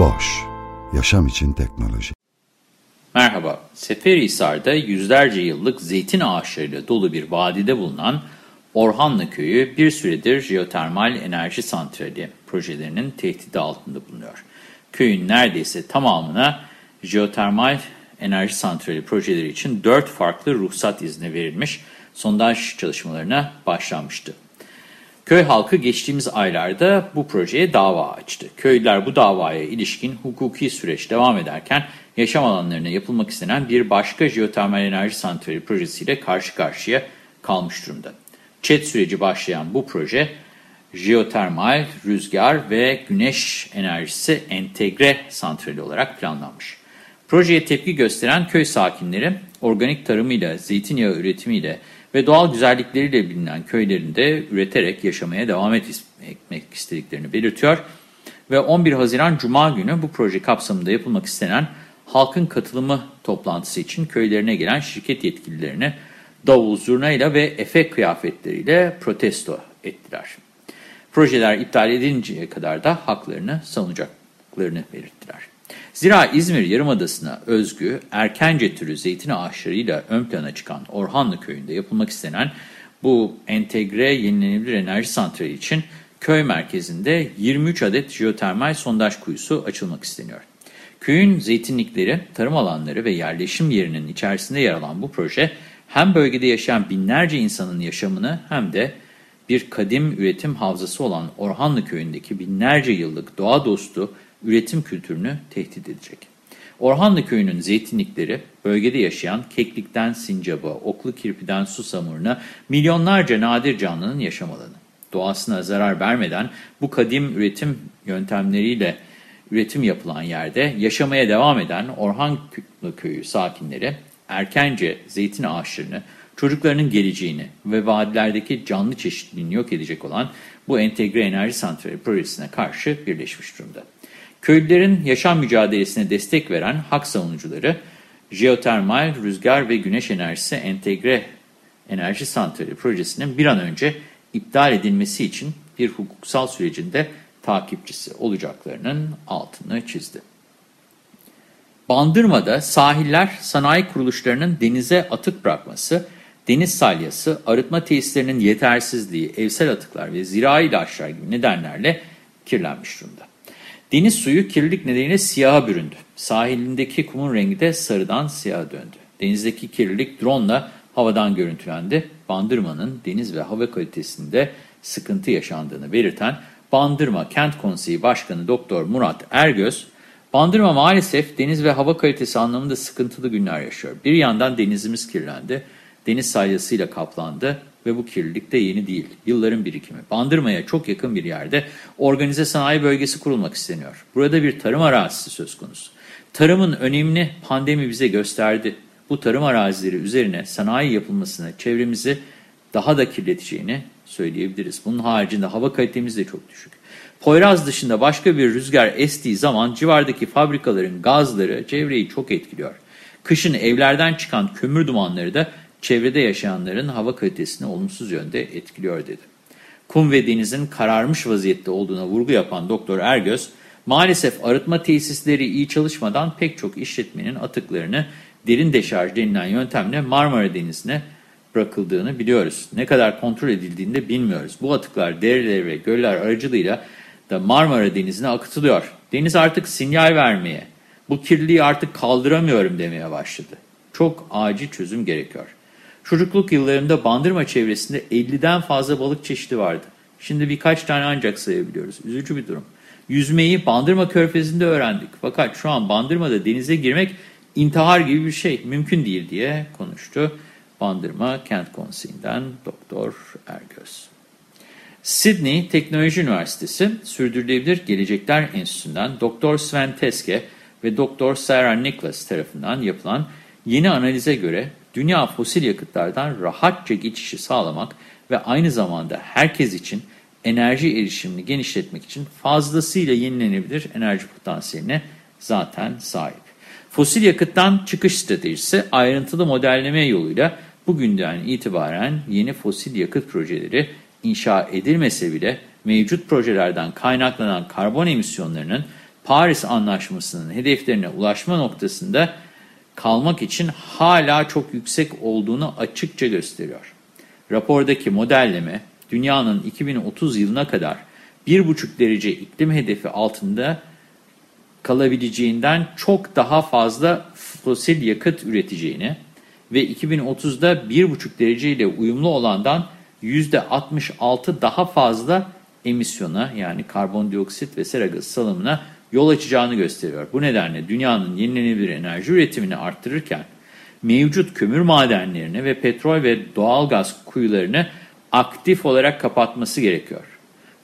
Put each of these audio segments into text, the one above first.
Boş, yaşam için teknoloji. Merhaba, Seferihisar'da yüzlerce yıllık zeytin ağaçlarıyla dolu bir vadide bulunan Orhanlı Köyü bir süredir jeotermal enerji santrali projelerinin tehdidi altında bulunuyor. Köyün neredeyse tamamına jeotermal enerji santrali projeleri için 4 farklı ruhsat izni verilmiş, sondaj çalışmalarına başlanmıştı. Köy halkı geçtiğimiz aylarda bu projeye dava açtı. Köylüler bu davaya ilişkin hukuki süreç devam ederken yaşam alanlarına yapılmak istenen bir başka jeotermal enerji santrali projesiyle karşı karşıya kalmış durumda. ÇED süreci başlayan bu proje jeotermal, rüzgar ve güneş enerjisi entegre santrali olarak planlanmış. Projeye tepki gösteren köy sakinleri organik tarımıyla, zeytinyağı üretimiyle ve doğal güzellikleriyle bilinen köylerinde üreterek yaşamaya devam etmek istediklerini belirtiyor. Ve 11 Haziran Cuma günü bu proje kapsamında yapılmak istenen halkın katılımı toplantısı için köylerine gelen şirket yetkililerini davul zurnayla ve efe kıyafetleriyle protesto ettiler. Projeler iptal edinceye kadar da haklarını savunacaklarını belirttiler. Zira İzmir Yarımadası'na özgü erkence türü zeytin ağaçlarıyla ön plana çıkan Orhanlı Köyü'nde yapılmak istenen bu entegre yenilenebilir enerji santrali için köy merkezinde 23 adet jeotermal sondaj kuyusu açılmak isteniyor. Köyün zeytinlikleri, tarım alanları ve yerleşim yerinin içerisinde yer alan bu proje hem bölgede yaşayan binlerce insanın yaşamını hem de bir kadim üretim havzası olan Orhanlı Köyü'ndeki binlerce yıllık doğa dostu üretim kültürünü tehdit edecek. Orhanlı Köyü'nün zeytinlikleri bölgede yaşayan keklikten sincaba, oklu kirpiden susamuruna milyonlarca nadir canlının yaşam alanı. Doğasına zarar vermeden bu kadim üretim yöntemleriyle üretim yapılan yerde yaşamaya devam eden Orhanlı Köyü sakinleri erkence zeytin ağaçlarını, çocuklarının geleceğini ve vadilerdeki canlı çeşitliliğini yok edecek olan bu entegre enerji santrali projesine karşı birleşmiş durumda. Köylülerin yaşam mücadelesine destek veren hak savunucuları, jeotermal, rüzgar ve güneş enerjisi entegre enerji santrali projesinin bir an önce iptal edilmesi için bir hukuksal sürecinde takipçisi olacaklarının altını çizdi. Bandırma'da sahiller sanayi kuruluşlarının denize atık bırakması, deniz salyası, arıtma tesislerinin yetersizliği, evsel atıklar ve zirai ilaçlar gibi nedenlerle kirlenmiş durumda. Deniz suyu kirlilik nedeniyle siyaha büründü. Sahilindeki kumun rengi de sarıdan siyaha döndü. Denizdeki kirlilik drone havadan görüntülendi. Bandırma'nın deniz ve hava kalitesinde sıkıntı yaşandığını belirten Bandırma Kent Konseyi Başkanı Doktor Murat Ergöz, Bandırma maalesef deniz ve hava kalitesi anlamında sıkıntılı günler yaşıyor. Bir yandan denizimiz kirlendi, deniz salyasıyla kaplandı ve bu kirlilik de yeni değil, yılların birikimi. Bandırma'ya çok yakın bir yerde organize sanayi bölgesi kurulmak isteniyor. Burada bir tarım arazisi söz konusu. Tarımın önemini pandemi bize gösterdi. Bu tarım arazileri üzerine sanayi yapılmasını, çevremizi daha da kirleteceğini söyleyebiliriz. Bunun haricinde hava kalitemiz de çok düşük. Poyraz dışında başka bir rüzgar estiği zaman civardaki fabrikaların gazları çevreyi çok etkiliyor. Kışın evlerden çıkan kömür dumanları da çevrede yaşayanların hava kalitesini olumsuz yönde etkiliyor dedi. Kum ve denizin kararmış vaziyette olduğuna vurgu yapan Doktor Ergöz, maalesef arıtma tesisleri iyi çalışmadan pek çok işletmenin atıklarını derin deşarj denilen yöntemle Marmara Denizi'ne bırakıldığını biliyoruz. Ne kadar kontrol edildiğini de bilmiyoruz. Bu atıklar dereler ve göller aracılığıyla da Marmara Denizi'ne akıtılıyor. Deniz artık sinyal vermeye, bu kirliliği artık kaldıramıyorum demeye başladı. Çok acil çözüm gerekiyor. Çocukluk yıllarımda Bandırma çevresinde 50'den fazla balık çeşidi vardı. Şimdi birkaç tane ancak sayabiliyoruz. Üzücü bir durum. Yüzmeyi Bandırma Körfezi'nde öğrendik. Fakat şu an Bandırma'da denize girmek intihar gibi bir şey. Mümkün değil diye konuştu. Bandırma Kent Konseyi'nden Doktor Ergöz. Sydney Teknoloji Üniversitesi Sürdürülebilir Gelecekler Enstitüsü'nden Dr. Sven Teske ve Dr. Sarah Nicholas tarafından yapılan yeni analize göre dünya fosil yakıtlardan rahatça geçişi sağlamak ve aynı zamanda herkes için enerji erişimini genişletmek için fazlasıyla yenilenebilir enerji potansiyeline zaten sahip. Fosil yakıttan çıkış stratejisi ayrıntılı modelleme yoluyla bugünden itibaren yeni fosil yakıt projeleri inşa edilmese bile mevcut projelerden kaynaklanan karbon emisyonlarının Paris Anlaşması'nın hedeflerine ulaşma noktasında kalmak için hala çok yüksek olduğunu açıkça gösteriyor. Rapordaki modelleme dünyanın 2030 yılına kadar 1,5 derece iklim hedefi altında kalabileceğinden çok daha fazla fosil yakıt üreteceğini ve 2030'da 1,5 derece ile uyumlu olandan %66 daha fazla emisyona yani karbondioksit ve sera gazı salımına yol açacağını gösteriyor. Bu nedenle dünyanın yenilenebilir enerji üretimini arttırırken mevcut kömür madenlerini ve petrol ve doğalgaz kuyularını aktif olarak kapatması gerekiyor.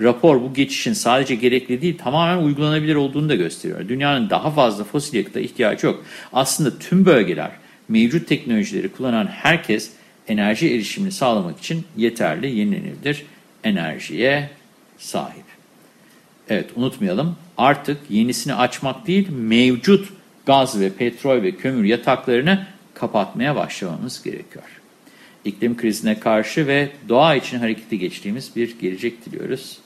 Rapor bu geçişin sadece gerekli değil tamamen uygulanabilir olduğunu da gösteriyor. Dünyanın daha fazla fosil yakıta ihtiyacı yok. Aslında tüm bölgeler mevcut teknolojileri kullanan herkes enerji erişimini sağlamak için yeterli yenilenebilir enerjiye sahip. Evet unutmayalım artık yenisini açmak değil mevcut gaz ve petrol ve kömür yataklarını kapatmaya başlamamız gerekiyor. İklim krizine karşı ve doğa için harekete geçtiğimiz bir gelecek diliyoruz.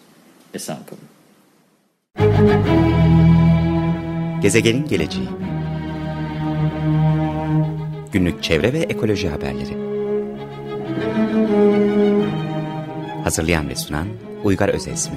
Esen kalın. Gezegenin geleceği Günlük çevre ve ekoloji haberleri Hazırlayan ve sunan Uygar Özesmi